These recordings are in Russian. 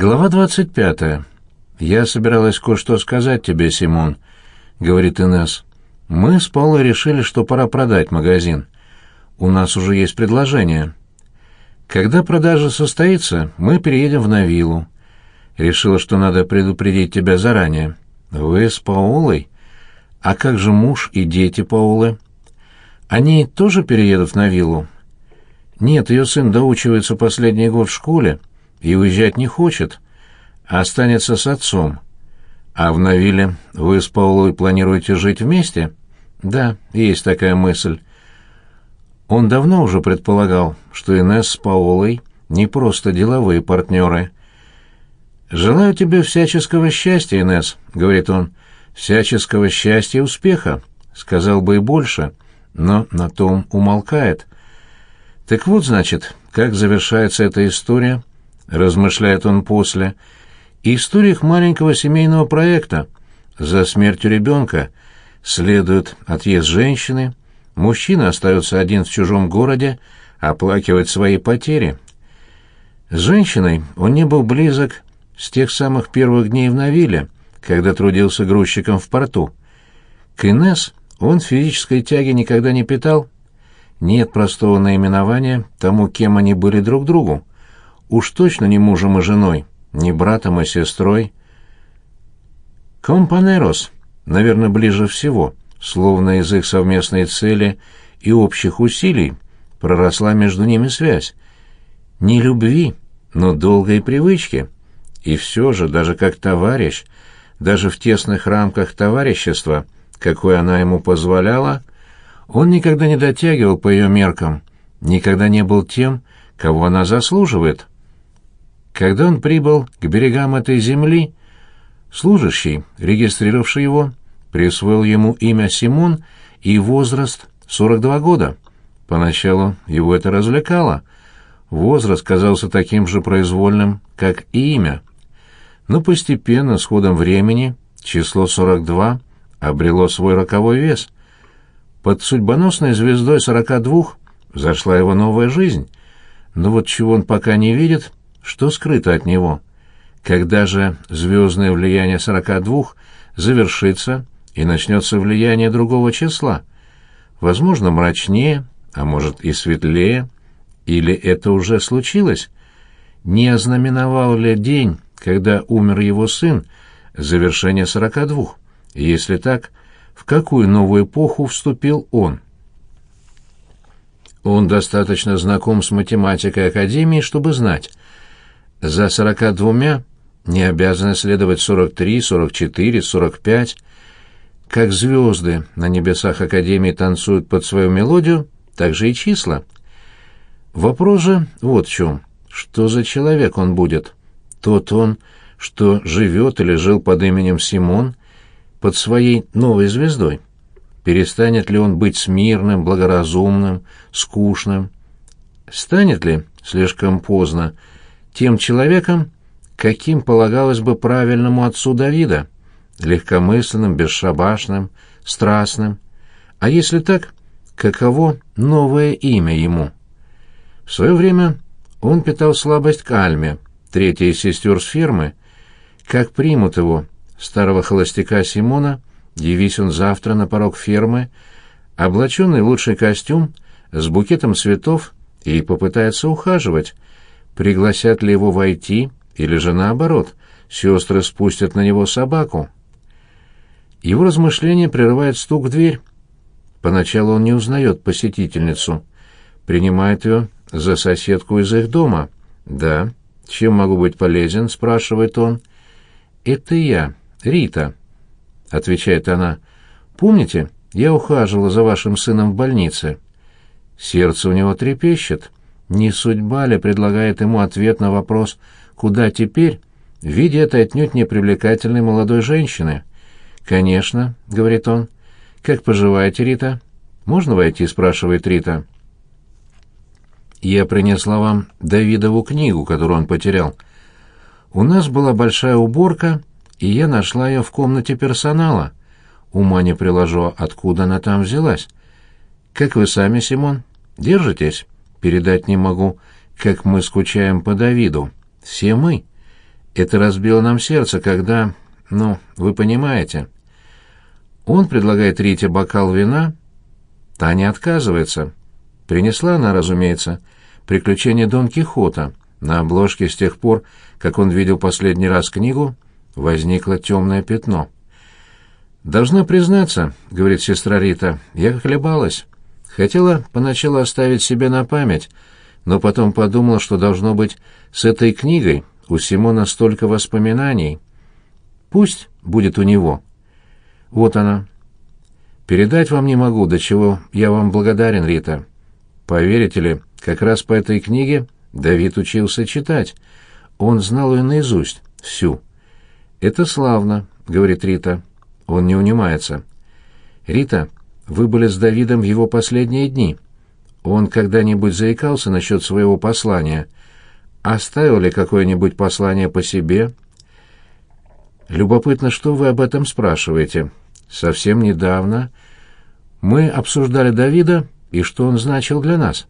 Глава 25. «Я собиралась кое-что сказать тебе, Симон», — говорит Инесс. «Мы с Паулой решили, что пора продать магазин. У нас уже есть предложение. Когда продажа состоится, мы переедем в Навилу. Решила, что надо предупредить тебя заранее. Вы с Паулой? А как же муж и дети Паулы? Они тоже переедут в Навилу?» «Нет, ее сын доучивается последний год в школе» и уезжать не хочет, а останется с отцом. А в Навиле вы с Паулой планируете жить вместе? Да, есть такая мысль. Он давно уже предполагал, что Инесс с Паолой не просто деловые партнеры. «Желаю тебе всяческого счастья, Инесс», — говорит он. «Всяческого счастья и успеха», — сказал бы и больше, но на том умолкает. Так вот, значит, как завершается эта история размышляет он после, история их маленького семейного проекта. За смертью ребенка следует отъезд женщины, мужчина остается один в чужом городе, оплакивать свои потери. С женщиной он не был близок с тех самых первых дней в Навиле, когда трудился грузчиком в порту. К Инесс он физической тяги никогда не питал. Нет простого наименования тому, кем они были друг другу. Уж точно не мужем и женой, не братом и сестрой. Compañeros, наверное, ближе всего, словно из их совместной цели и общих усилий проросла между ними связь. Не любви, но долгой привычки. И все же, даже как товарищ, даже в тесных рамках товарищества, какой она ему позволяла, он никогда не дотягивал по ее меркам, никогда не был тем, кого она заслуживает. Когда он прибыл к берегам этой земли, служащий, регистрировавший его, присвоил ему имя Симон и возраст 42 года. Поначалу его это развлекало. Возраст казался таким же произвольным, как и имя. Но постепенно, с ходом времени, число 42 обрело свой роковой вес. Под судьбоносной звездой 42 зашла его новая жизнь. Но вот чего он пока не видит, что скрыто от него? Когда же звездное влияние 42 завершится и начнется влияние другого числа? Возможно, мрачнее, а может и светлее. Или это уже случилось? Не ознаменовал ли день, когда умер его сын, завершение 42? Если так, в какую новую эпоху вступил он? Он достаточно знаком с математикой Академии, чтобы знать, за сорока двумя не обязаны следовать сорок три, сорок четыре, сорок пять. Как звезды на небесах Академии танцуют под свою мелодию, так же и числа. Вопрос же вот в чем. Что за человек он будет? Тот он, что живет или жил под именем Симон, под своей новой звездой. Перестанет ли он быть смирным, благоразумным, скучным? Станет ли, слишком поздно, тем человеком, каким полагалось бы правильному отцу Давида, легкомысленным, бесшабашным, страстным. А если так, каково новое имя ему? В свое время он питал слабость к Альме, третьей сестер с фермы. Как примут его, старого холостяка Симона, явись он завтра на порог фермы, облаченный в лучший костюм, с букетом цветов, и попытается ухаживать, Пригласят ли его войти, или же наоборот, сестры спустят на него собаку? Его размышление прерывает стук в дверь. Поначалу он не узнает посетительницу, принимает ее за соседку из их дома. «Да, чем могу быть полезен?» — спрашивает он. «Это я, Рита», — отвечает она. «Помните, я ухаживала за вашим сыном в больнице?» Сердце у него трепещет. Не судьба ли предлагает ему ответ на вопрос «Куда теперь?» в виде этой отнюдь непривлекательной молодой женщины? «Конечно», — говорит он. «Как поживаете, Рита?» «Можно войти?» — спрашивает Рита. «Я принесла вам Давидову книгу, которую он потерял. У нас была большая уборка, и я нашла ее в комнате персонала. Ума не приложу, откуда она там взялась. Как вы сами, Симон? Держитесь?» Передать не могу, как мы скучаем по Давиду. Все мы. Это разбило нам сердце, когда... Ну, вы понимаете. Он предлагает Рите бокал вина, Таня отказывается. Принесла она, разумеется, «Приключения Дон Кихота». На обложке с тех пор, как он видел последний раз книгу, возникло темное пятно. «Должна признаться», — говорит сестра Рита, — «я колебалась. Хотела поначалу оставить себе на память, но потом подумала, что должно быть с этой книгой у Симона столько воспоминаний. Пусть будет у него. Вот она. Передать вам не могу, до чего я вам благодарен, Рита. Поверите ли, как раз по этой книге Давид учился читать. Он знал ее наизусть, всю. «Это славно», — говорит Рита. Он не унимается. «Рита, вы были с Давидом в его последние дни. Он когда-нибудь заикался насчет своего послания? Оставил ли какое-нибудь послание по себе?» «Любопытно, что вы об этом спрашиваете. Совсем недавно мы обсуждали Давида и что он значил для нас.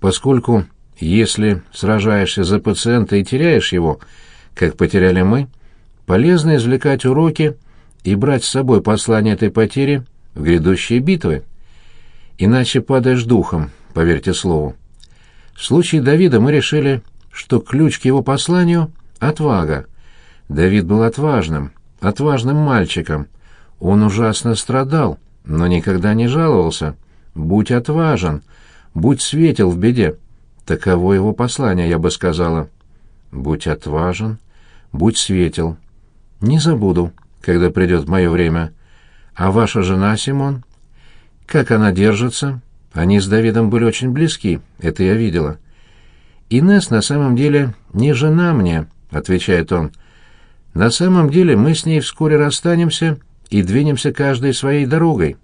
Поскольку, если сражаешься за пациента и теряешь его, как потеряли мы, полезно извлекать уроки и брать с собой послание этой потери в грядущие битвы. Иначе падаешь духом, поверьте слову. В случае Давида мы решили, что ключ к его посланию — отвага. Давид был отважным, отважным мальчиком. Он ужасно страдал, но никогда не жаловался. Будь отважен, будь светел в беде. Таково его послание, я бы сказала. Будь отважен, будь светел. Не забуду, когда придет мое время. А ваша жена, Симон? Как она держится? Они с Давидом были очень близки, это я видела. Инес на самом деле не жена мне, отвечает он. На самом деле мы с ней вскоре расстанемся и двинемся каждой своей дорогой.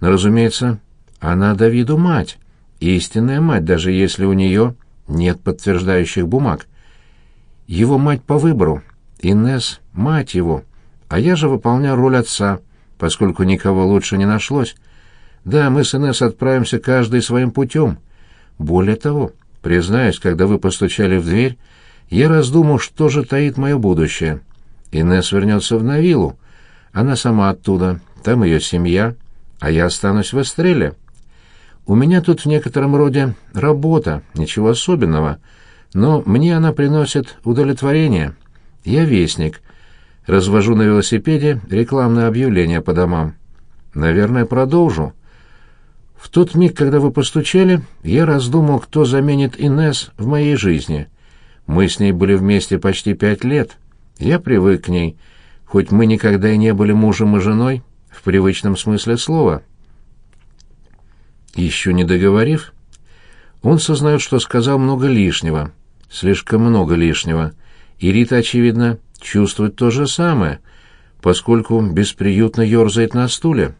Но, разумеется, она Давиду мать, истинная мать, даже если у нее нет подтверждающих бумаг. Его мать по выбору, Инес — мать его, а я же выполняю роль отца, поскольку никого лучше не нашлось. Да, мы с Инес отправимся каждый своим путем. Более того, признаюсь, когда вы постучали в дверь, я раздумал, что же таит мое будущее. Инес вернется в Навилу, она сама оттуда, там ее семья, а я останусь в Эстреле. У меня тут в некотором роде работа, ничего особенного, но мне она приносит удовлетворение. Я вестник. Развожу на велосипеде рекламные объявления по домам. Наверное, продолжу. В тот миг, когда вы постучали, я раздумал, кто заменит Инес в моей жизни. Мы с ней были вместе почти пять лет. Я привык к ней, хоть мы никогда и не были мужем и женой в привычном смысле слова. Еще не договорив, он сознает, что сказал много лишнего, слишком много лишнего, и Рита, очевидно, чувствует то же самое, поскольку бесприютно ерзает на стуле.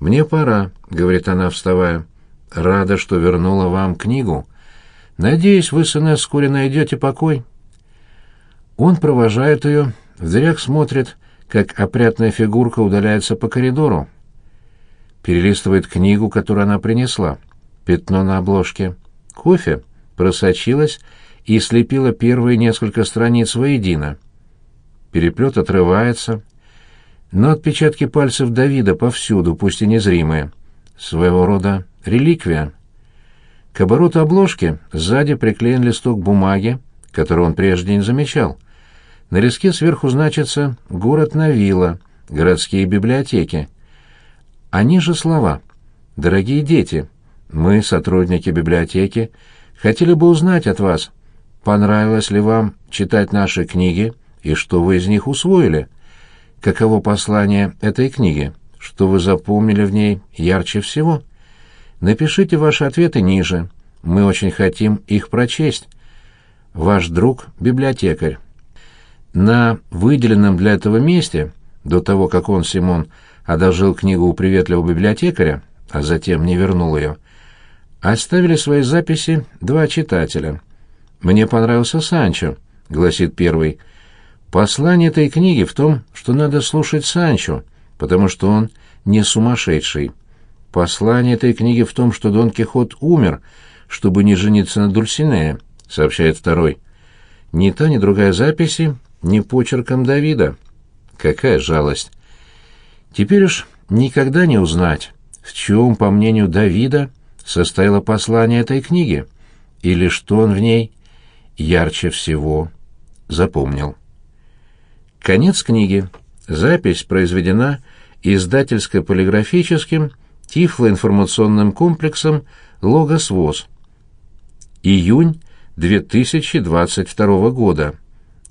«Мне пора», — говорит она, вставая. «Рада, что вернула вам книгу. Надеюсь, вы с Инесс вскоре найдете покой». Он провожает ее, в дверях смотрит, как опрятная фигурка удаляется по коридору перелистывает книгу, которую она принесла. Пятно на обложке. Кофе просочилось и слепило первые несколько страниц воедино. Переплет отрывается, но отпечатки пальцев Давида повсюду, пусть и незримые. Своего рода реликвия. К обороту обложки сзади приклеен листок бумаги, который он прежде не замечал. На листке сверху значится «Город Навила», «Городские библиотеки». Они же слова. «Дорогие дети, мы, сотрудники библиотеки, хотели бы узнать от вас, понравилось ли вам читать наши книги и что вы из них усвоили. Каково послание этой книги, что вы запомнили в ней ярче всего? Напишите ваши ответы ниже. Мы очень хотим их прочесть. Ваш друг — библиотекарь. На выделенном для этого месте, до того, как он, Симон, одолжил книгу у приветливого библиотекаря, а затем не вернул ее, оставили свои записи два читателя. «Мне понравился Санчо», — гласит первый. «Послание этой книги в том, что надо слушать Санчо, потому что он не сумасшедший. Послание этой книги в том, что Дон Кихот умер, чтобы не жениться на Дульсинее», — сообщает второй. Ни та, ни другая записи ни почерком Давида. Какая жалость. Теперь уж никогда не узнать, в чем, по мнению Давида, состояло послание этой книги, или что он в ней ярче всего запомнил. Конец книги. Запись произведена издательско-полиграфическим тифлоинформационным комплексом «Логос ВОЗ». Июнь 2022 года.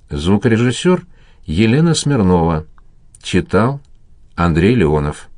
Звукорежиссер Елена Смирнова. Читал Андрей Леонов.